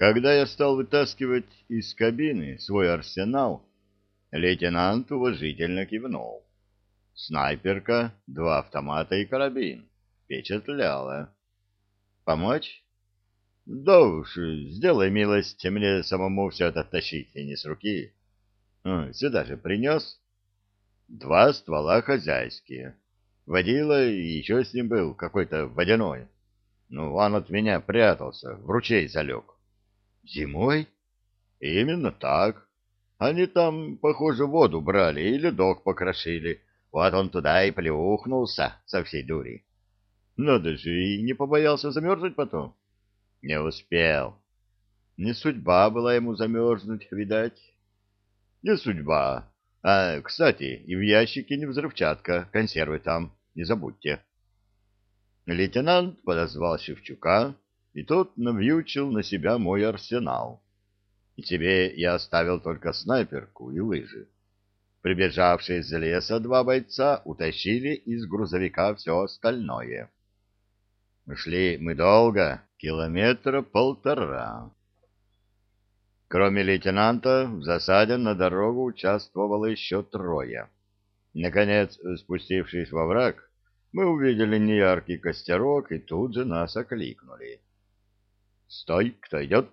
Когда я стал вытаскивать из кабины свой арсенал, лейтенант уважительно кивнул. Снайперка, два автомата и карабин. Впечатляло. Помочь? Да уж, сделай милость, мне самому все это тащить, и не с руки. Сюда же принес. Два ствола хозяйские. Водила и еще с ним был какой-то водяной. Ну, он от меня прятался, в ручей залег. Зимой? Именно так. Они там, похоже, воду брали и ледок покрошили. Вот он туда и плюхнулся со всей дури. Надо же, и не побоялся замерзнуть потом. Не успел. Не судьба была ему замерзнуть, видать. Не судьба. А, кстати, и в ящике не взрывчатка, консервы там, не забудьте. Лейтенант подозвал Шевчука, и тот навьючил на себя мой арсенал. И тебе я оставил только снайперку и лыжи. Прибежавшие из леса два бойца утащили из грузовика все остальное. Шли мы долго, километра полтора. Кроме лейтенанта, в засаде на дорогу участвовало еще трое. Наконец, спустившись во враг, мы увидели неяркий костерок и тут же нас окликнули. «Стой, кто идет?»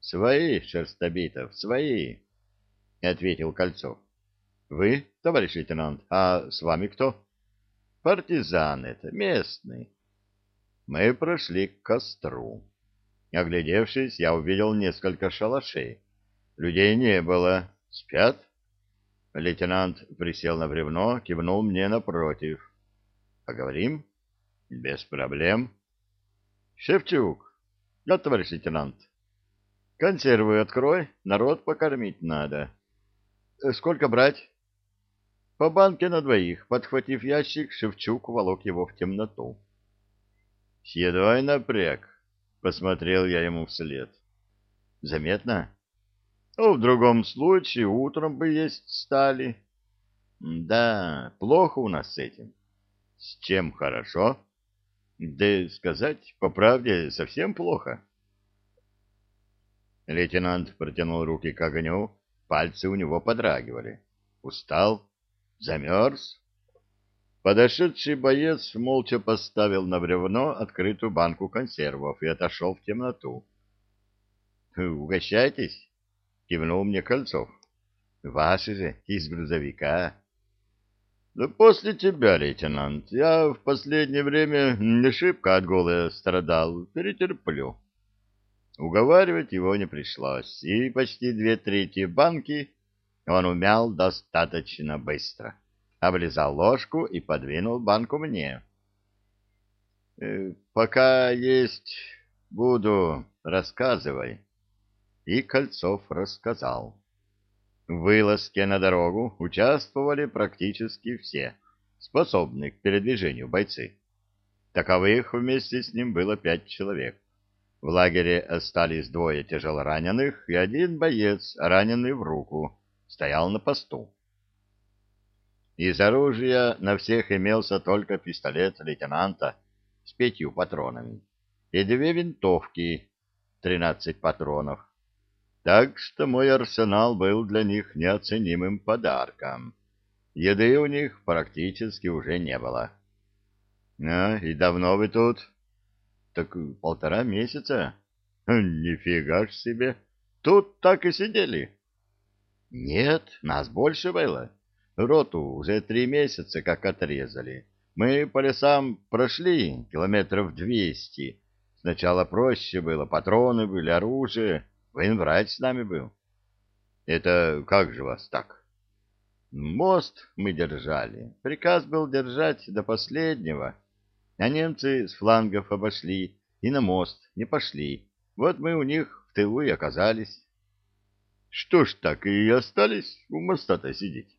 «Свои, Шерстобитов, свои!» — ответил Кольцов. «Вы, товарищ лейтенант, а с вами кто?» «Партизан это, местный». Мы прошли к костру. Оглядевшись, я увидел несколько шалашей. Людей не было. Спят? Лейтенант присел на бревно, кивнул мне напротив. Поговорим? Без проблем. Шевчук. Да, товарищ лейтенант. Консервы открой, народ покормить надо. Сколько брать? По банке на двоих. Подхватив ящик, Шевчук волок его в темноту. С едой напряг. Посмотрел я ему вслед. Заметно? Ну, в другом случае утром бы есть стали. Да, плохо у нас с этим. С чем хорошо? Да сказать, по правде, совсем плохо. Лейтенант протянул руки к огню, пальцы у него подрагивали. Устал? Замерз? Подошедший боец молча поставил на бревно открытую банку консервов и отошел в темноту. «Угощайтесь!» — кивнул мне Кольцов. «Ваши же, из грузовика». Да после тебя, лейтенант, я в последнее время не шибко от голода страдал, перетерплю. Уговаривать его не пришлось, и почти две трети банки он умял достаточно быстро. Облизал ложку и подвинул банку мне. «Э, «Пока есть буду, рассказывай». И Кольцов рассказал. В вылазке на дорогу участвовали практически все способные к передвижению бойцы. Таковых вместе с ним было пять человек. В лагере остались двое тяжелораненых и один боец, раненый в руку, стоял на посту. Из оружия на всех имелся только пистолет лейтенанта с пятью патронами и две винтовки, тринадцать патронов, так что мой арсенал был для них неоценимым подарком. Еды у них практически уже не было. — А, и давно вы тут? — Так полтора месяца. — Нифига ж себе! Тут так и сидели. — Нет, нас больше было. Роту уже три месяца как отрезали. Мы по лесам прошли километров двести. Сначала проще было, патроны были, оружие... Военврач с нами был. Это как же вас так? Мост мы держали. Приказ был держать до последнего. А немцы с флангов обошли и на мост не пошли. Вот мы у них в тылу и оказались. Что ж так и остались у моста-то сидеть?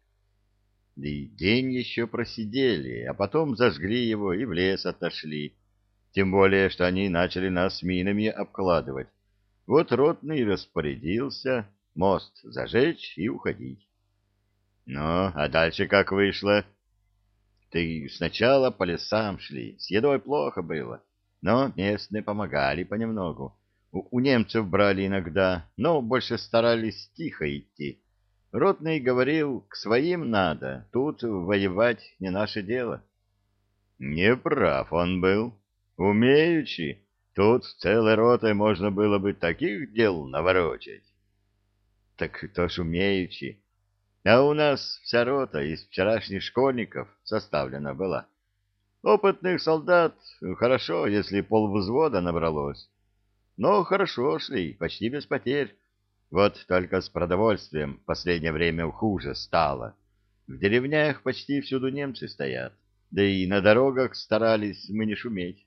И день еще просидели, а потом зажгли его и в лес отошли. Тем более, что они начали нас минами обкладывать. Вот ротный распорядился мост зажечь и уходить. Ну, а дальше как вышло? Ты сначала по лесам шли, с едой плохо было, но местные помогали понемногу. У немцев брали иногда, но больше старались тихо идти. Ротный говорил, к своим надо, тут воевать не наше дело. Не прав он был. Умеючи, тут целой ротой можно было бы таких дел наворочать. Так то ж умеючи. А у нас вся рота из вчерашних школьников составлена была. Опытных солдат хорошо, если полвзвода набралось. Но хорошо шли, почти без потерь. Вот только с продовольствием последнее время хуже стало. В деревнях почти всюду немцы стоят, да и на дорогах старались мы не шуметь. —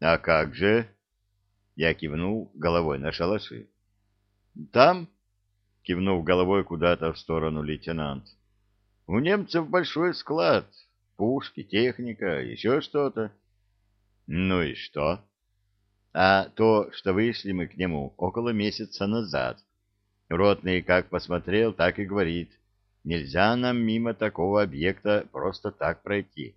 А как же? — я кивнул головой на шалаши. — Там, — кивнув головой куда-то в сторону лейтенант, — у немцев большой склад, пушки, техника, еще что-то. — Ну и что? а то, что вышли мы к нему около месяца назад. Ротный как посмотрел, так и говорит, нельзя нам мимо такого объекта просто так пройти.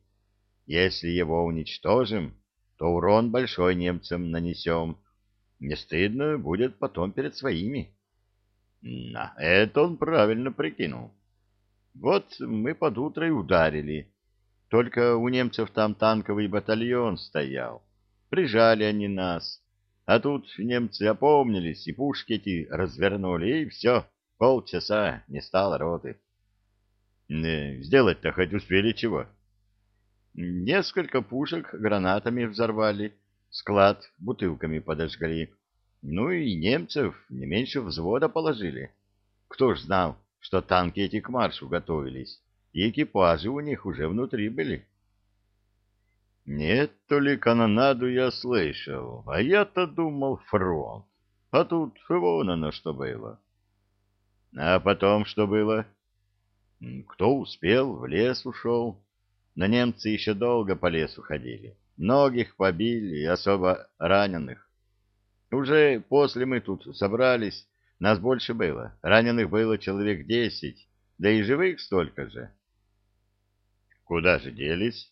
Если его уничтожим, то урон большой немцам нанесем. Не стыдно будет потом перед своими. На, это он правильно прикинул. Вот мы под утро и ударили. Только у немцев там танковый батальон стоял. Прижали они нас. А тут немцы опомнились, и пушки эти развернули, и все, полчаса не стало роты. Сделать-то хоть успели чего? Несколько пушек гранатами взорвали, склад бутылками подожгли. Ну и немцев не меньше взвода положили. Кто ж знал, что танки эти к маршу готовились, и экипажи у них уже внутри были. Нет, то ли канонаду я слышал, а я-то думал фронт. А тут вон оно что было. А потом что было? Кто успел, в лес ушел. Но немцы еще долго по лесу ходили. Многих побили, особо раненых. Уже после мы тут собрались, нас больше было. Раненых было человек десять, да и живых столько же. Куда же делись?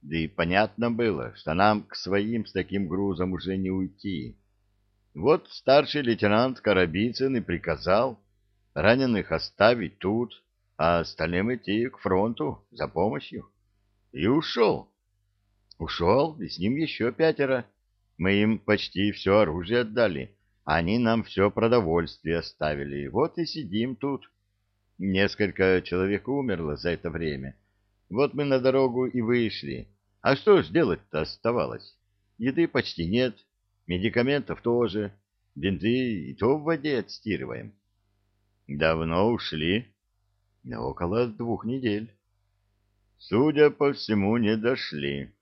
Да и понятно было, что нам к своим с таким грузом уже не уйти. Вот старший лейтенант Карабицын и приказал раненых оставить тут, а остальным идти к фронту за помощью. И ушел. Ушел, и с ним еще пятеро. Мы им почти все оружие отдали. Они нам все продовольствие оставили. Вот и сидим тут. Несколько человек умерло за это время. Вот мы на дорогу и вышли. А что ж делать-то оставалось? Еды почти нет, медикаментов тоже, бинты и то в воде отстирываем. Давно ушли? Около двух недель. Судя по всему, не дошли.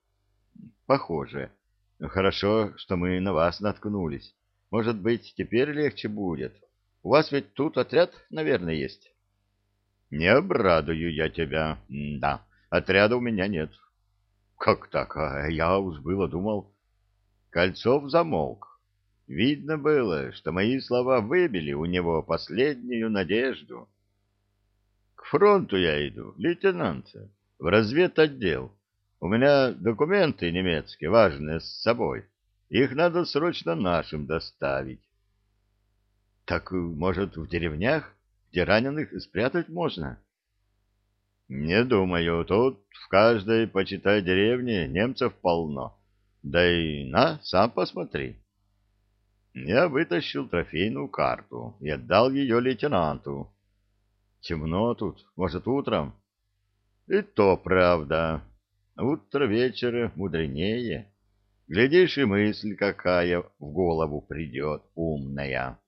Похоже. Хорошо, что мы на вас наткнулись. Может быть, теперь легче будет. У вас ведь тут отряд, наверное, есть? Не обрадую я тебя. Да, отряда у меня нет. Как так? А я уж было думал. Кольцов замолк. Видно было, что мои слова выбили у него последнюю надежду. Фронту я иду, лейтенант, в разведотдел. У меня документы немецкие, важные, с собой. Их надо срочно нашим доставить. Так, может, в деревнях, где раненых спрятать можно? — не думаю, тут в каждой, почитай, деревне немцев полно. Да и на, сам посмотри. Я вытащил трофейную карту и отдал ее лейтенанту. Темно тут, может, утром? И то правда. Утро вечера мудренее. Глядишь, и мысль какая в голову придет, умная.